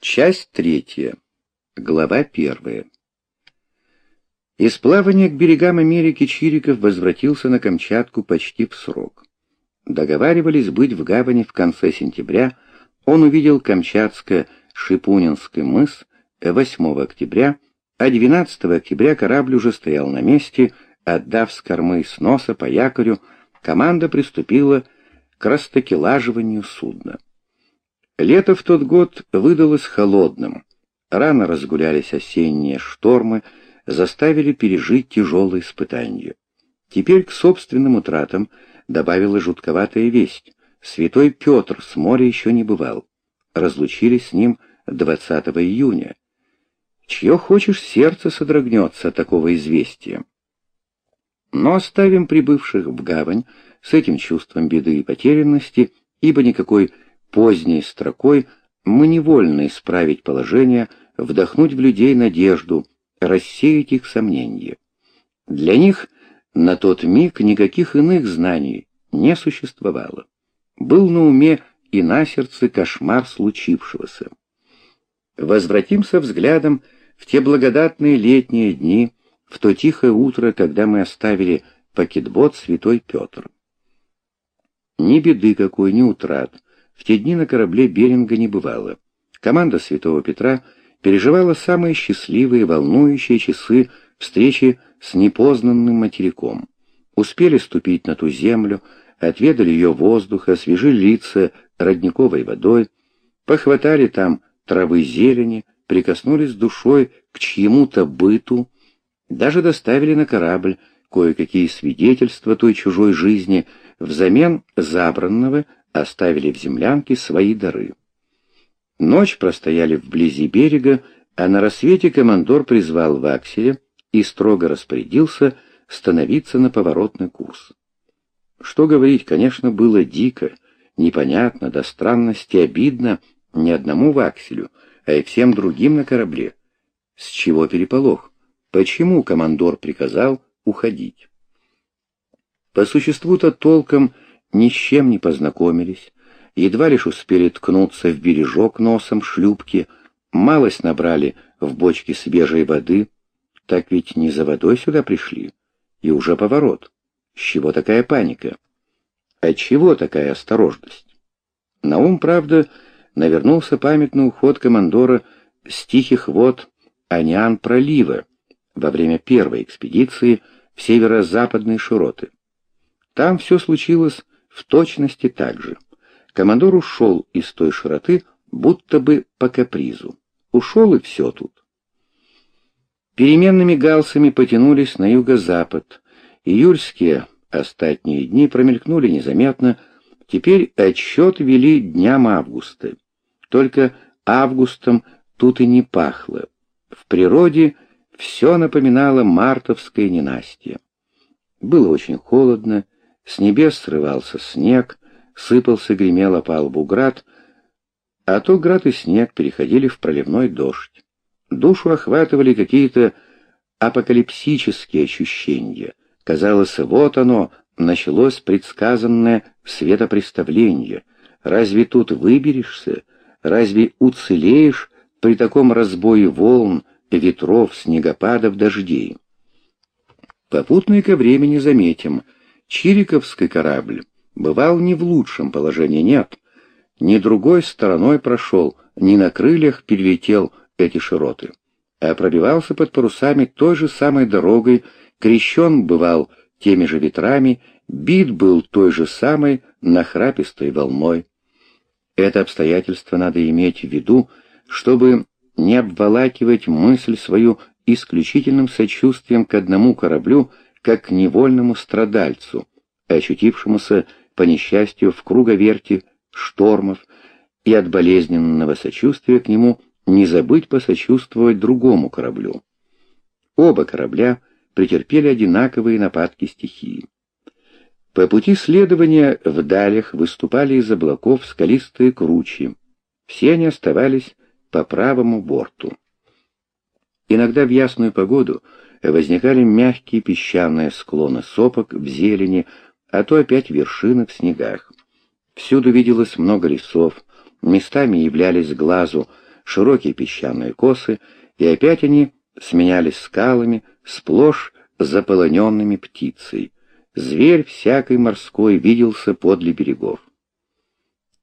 Часть третья. Глава первая. Из плавания к берегам Америки Чириков возвратился на Камчатку почти в срок. Договаривались быть в гавани в конце сентября. Он увидел Камчатско-Шипунинский мыс 8 октября, а 12 октября корабль уже стоял на месте, отдав с кормы с носа по якорю, команда приступила к растакелаживанию судна. Лето в тот год выдалось холодным. Рано разгулялись осенние штормы, заставили пережить тяжелые испытания. Теперь к собственным утратам добавила жутковатая весть. Святой Петр с моря еще не бывал. Разлучились с ним 20 июня. Чье хочешь сердце содрогнется от такого известия. Но оставим прибывших в гавань с этим чувством беды и потерянности, ибо никакой поздней строкой мы невольно исправить положение, вдохнуть в людей надежду, рассеять их сомнения. Для них на тот миг никаких иных знаний не существовало. Был на уме и на сердце кошмар случившегося. Возвратимся взглядом в те благодатные летние дни, в то тихое утро, когда мы оставили пакетбот Святой Петр. Ни беды какой, ни утрат — в те дни на корабле Беринга не бывало. Команда Святого Петра переживала самые счастливые, волнующие часы встречи с непознанным материком. Успели ступить на ту землю, отведали ее воздуха, освежили лица родниковой водой, похватали там травы зелени, прикоснулись душой к чьему-то быту, даже доставили на корабль кое-какие свидетельства той чужой жизни взамен забранного оставили в землянке свои дары. Ночь простояли вблизи берега, а на рассвете командор призвал Вакселя и строго распорядился становиться на поворотный курс. Что говорить, конечно, было дико, непонятно, до странности обидно ни одному Вакселю, а и всем другим на корабле. С чего переполох? Почему командор приказал уходить? По существу-то толком ни с чем не познакомились, едва лишь успели ткнуться в бережок носом шлюпки, малость набрали в бочке свежей воды, так ведь не за водой сюда пришли, и уже поворот. С чего такая паника? От чего такая осторожность? На ум, правда, навернулся памятный уход командора с тихих вод Аниан пролива во время первой экспедиции в северо-западные широты. Там все случилось в точности так же. Командор ушел из той широты, будто бы по капризу. Ушел и все тут. Переменными галсами потянулись на юго-запад. Июльские остатние дни промелькнули незаметно. Теперь отсчет вели дням августа. Только августом тут и не пахло. В природе все напоминало мартовское ненастье. Было очень холодно, с небес срывался снег, сыпался, гремел, по лбу град, а то град и снег переходили в проливной дождь. Душу охватывали какие-то апокалипсические ощущения. Казалось, вот оно, началось предсказанное светопреставление. Разве тут выберешься? Разве уцелеешь при таком разбое волн, ветров, снегопадов, дождей? Попутно ко времени заметим — Чириковский корабль бывал не в лучшем положении, нет. Ни другой стороной прошел, ни на крыльях перелетел эти широты, а пробивался под парусами той же самой дорогой, крещен бывал теми же ветрами, бит был той же самой нахрапистой волной. Это обстоятельство надо иметь в виду, чтобы не обволакивать мысль свою исключительным сочувствием к одному кораблю, как к невольному страдальцу, очутившемуся по несчастью в круговерти штормов, и от болезненного сочувствия к нему не забыть посочувствовать другому кораблю. Оба корабля претерпели одинаковые нападки стихии. По пути следования в далях выступали из облаков скалистые кручи. Все они оставались по правому борту. Иногда в ясную погоду возникали мягкие песчаные склоны сопок в зелени, а то опять вершины в снегах. Всюду виделось много лесов, местами являлись глазу широкие песчаные косы, и опять они сменялись скалами, сплошь заполоненными птицей. Зверь всякой морской виделся подле берегов.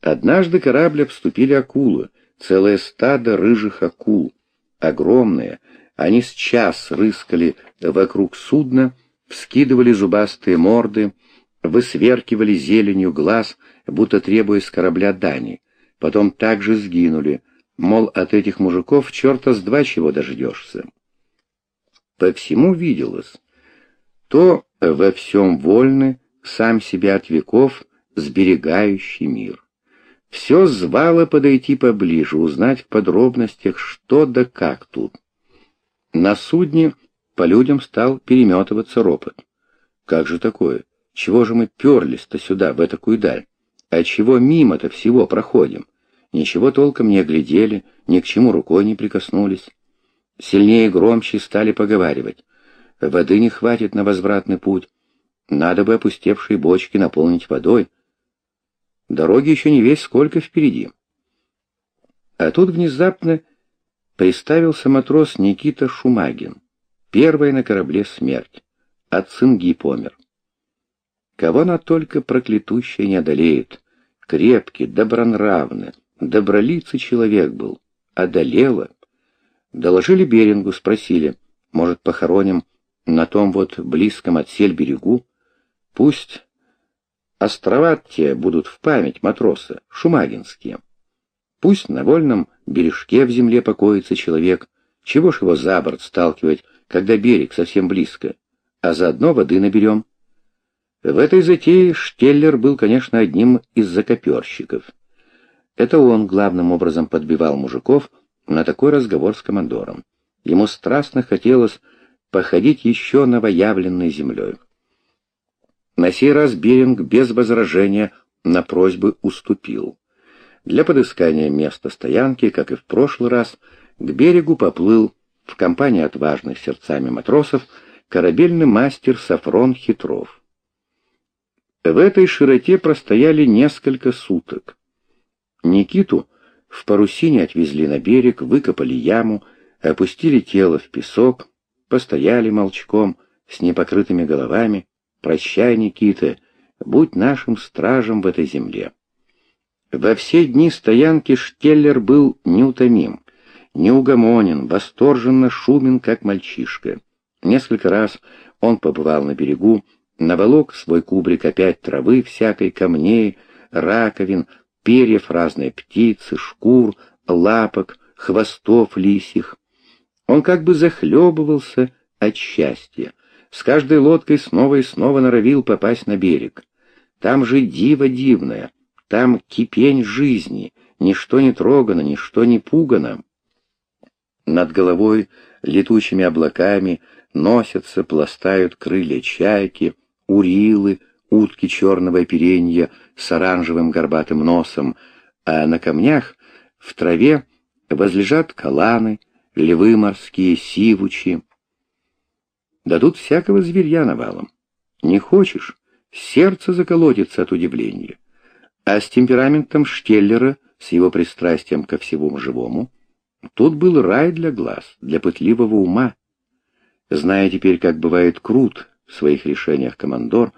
Однажды корабль обступили акулы, целое стадо рыжих акул. Огромные, они с час рыскали вокруг судна, вскидывали зубастые морды, высверкивали зеленью глаз, будто требуя с корабля дани. Потом также сгинули, мол, от этих мужиков черта с два чего дождешься. По всему виделось. То во всем вольны, сам себя от веков, сберегающий мир. Все звало подойти поближе, узнать в подробностях, что да как тут. На судне по людям стал переметываться ропот. Как же такое? Чего же мы перлись-то сюда, в такую даль? А чего мимо-то всего проходим? Ничего толком не оглядели, ни к чему рукой не прикоснулись. Сильнее и громче стали поговаривать. Воды не хватит на возвратный путь. Надо бы опустевшие бочки наполнить водой. Дороги еще не весь сколько впереди. А тут внезапно приставился матрос Никита Шумагин. Первая на корабле смерть. От цинги помер. Кого она только проклятущая не одолеет. Крепкий, добронравный, добролицый человек был. Одолела. Доложили Берингу, спросили, может, похороним на том вот близком от сель берегу? Пусть острова те будут в память матроса, шумагинские. Пусть на вольном бережке в земле покоится человек, чего ж его за борт сталкивать, когда берег совсем близко, а заодно воды наберем. В этой затее Штеллер был, конечно, одним из закоперщиков. Это он главным образом подбивал мужиков на такой разговор с командором. Ему страстно хотелось походить еще новоявленной землей. На сей раз Беринг без возражения на просьбы уступил. Для подыскания места стоянки, как и в прошлый раз, к берегу поплыл в компании отважных сердцами матросов корабельный мастер Сафрон Хитров. В этой широте простояли несколько суток. Никиту в парусине отвезли на берег, выкопали яму, опустили тело в песок, постояли молчком, с непокрытыми головами. «Прощай, Никита, будь нашим стражем в этой земле». Во все дни стоянки Штеллер был неутомим неугомонен, восторженно шумен, как мальчишка. Несколько раз он побывал на берегу, наволок свой кубрик опять травы всякой, камней, раковин, перьев разной птицы, шкур, лапок, хвостов лисих. Он как бы захлебывался от счастья. С каждой лодкой снова и снова норовил попасть на берег. Там же диво дивное, там кипень жизни, ничто не трогано, ничто не пугано. Над головой летучими облаками носятся, пластают крылья чайки, урилы, утки черного оперенья с оранжевым горбатым носом, а на камнях в траве возлежат каланы, львы морские, сивучи. Дадут всякого зверья навалом. Не хочешь, сердце заколотится от удивления. А с темпераментом Штеллера, с его пристрастием ко всему живому, Тут был рай для глаз, для пытливого ума. Зная теперь, как бывает крут в своих решениях командор,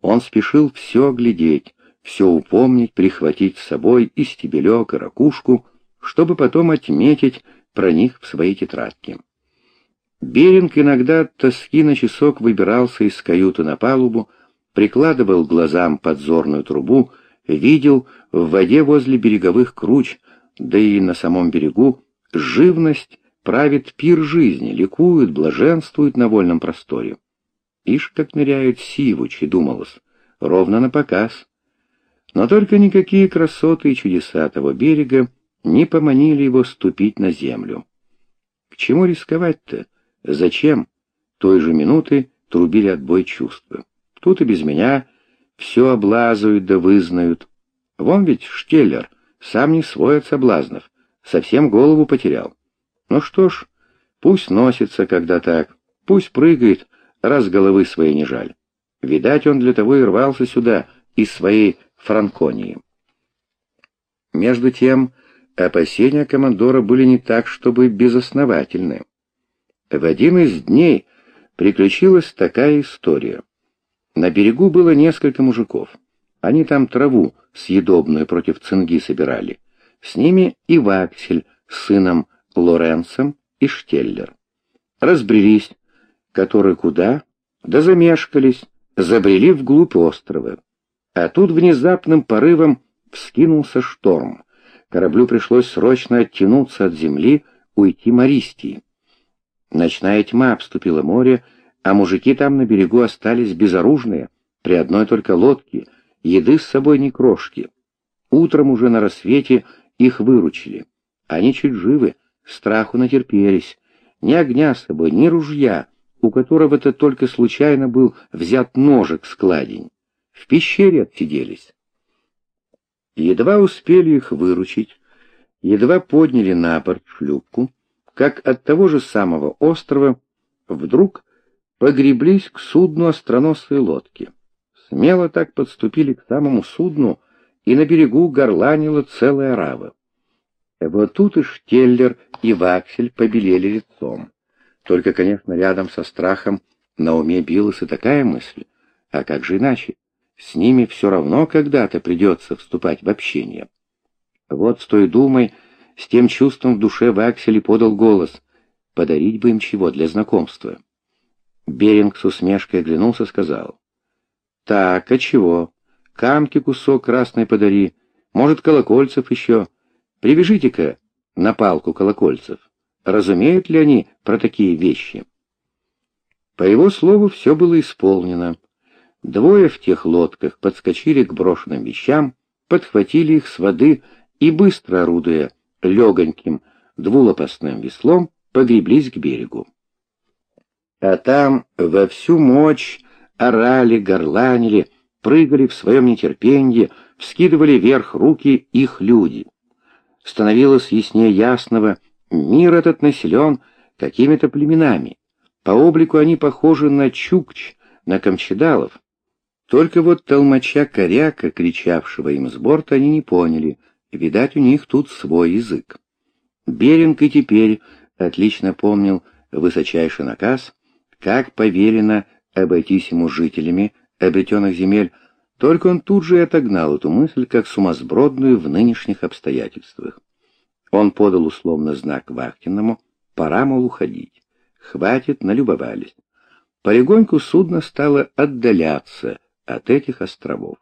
он спешил все глядеть, все упомнить, прихватить с собой и стебелек, и ракушку, чтобы потом отметить про них в своей тетрадке. Беринг иногда от тоски на часок выбирался из каюты на палубу, прикладывал глазам подзорную трубу, видел в воде возле береговых круч, да и на самом берегу, Живность правит пир жизни, ликует, блаженствует на вольном просторе. Ишь, как ныряют сивучи, думалось, ровно на показ. Но только никакие красоты и чудеса того берега не поманили его ступить на землю. К чему рисковать-то? Зачем? Той же минуты трубили отбой чувства. Тут и без меня все облазают да вызнают. Вон ведь Штеллер, сам не свой от соблазнов, совсем голову потерял. Ну что ж, пусть носится, когда так, пусть прыгает, раз головы своей не жаль. Видать, он для того и рвался сюда, из своей Франконии. Между тем, опасения командора были не так, чтобы безосновательны. В один из дней приключилась такая история. На берегу было несколько мужиков. Они там траву съедобную против цинги собирали. С ними и Ваксель с сыном Лоренцем и Штеллер. Разбрелись, которые куда, да замешкались, забрели вглубь острова. А тут внезапным порывом вскинулся шторм. Кораблю пришлось срочно оттянуться от земли, уйти Мористии. Ночная тьма обступила море, а мужики там на берегу остались безоружные, при одной только лодке, еды с собой ни крошки. Утром уже на рассвете их выручили. Они чуть живы, страху натерпелись. Ни огня с собой, ни ружья, у которого-то только случайно был взят ножик складень. В пещере отсиделись. Едва успели их выручить, едва подняли на борт шлюпку, как от того же самого острова вдруг погреблись к судну остроносые лодки. Смело так подступили к самому судну, и на берегу горланила целая рава. Вот тут и Штеллер, и Ваксель побелели лицом. Только, конечно, рядом со страхом на уме билась и такая мысль. А как же иначе? С ними все равно когда-то придется вступать в общение. Вот с той думой, с тем чувством в душе Ваксель подал голос. Подарить бы им чего для знакомства. Беринг с усмешкой оглянулся, сказал. «Так, а чего? Камки кусок красный подари. Может, колокольцев еще. Привяжите-ка на палку колокольцев. Разумеют ли они про такие вещи?» По его слову, все было исполнено. Двое в тех лодках подскочили к брошенным вещам, подхватили их с воды и, быстро орудуя легоньким двулопастным веслом, погреблись к берегу. А там во всю мощь орали, горланили, прыгали в своем нетерпенье, вскидывали вверх руки их люди. Становилось яснее ясного, мир этот населен какими-то племенами. По облику они похожи на чукч, на камчедалов, только вот толмача-коряка, кричавшего им с борта, они не поняли. Видать, у них тут свой язык. Беринг и теперь отлично помнил высочайший наказ, как поверено обойтись ему жителями обретенных земель, только он тут же и отогнал эту мысль как сумасбродную в нынешних обстоятельствах. Он подал условно знак Вахтинному, пора, мол, уходить. Хватит, налюбовались. Полегоньку судно стало отдаляться, от этих островов.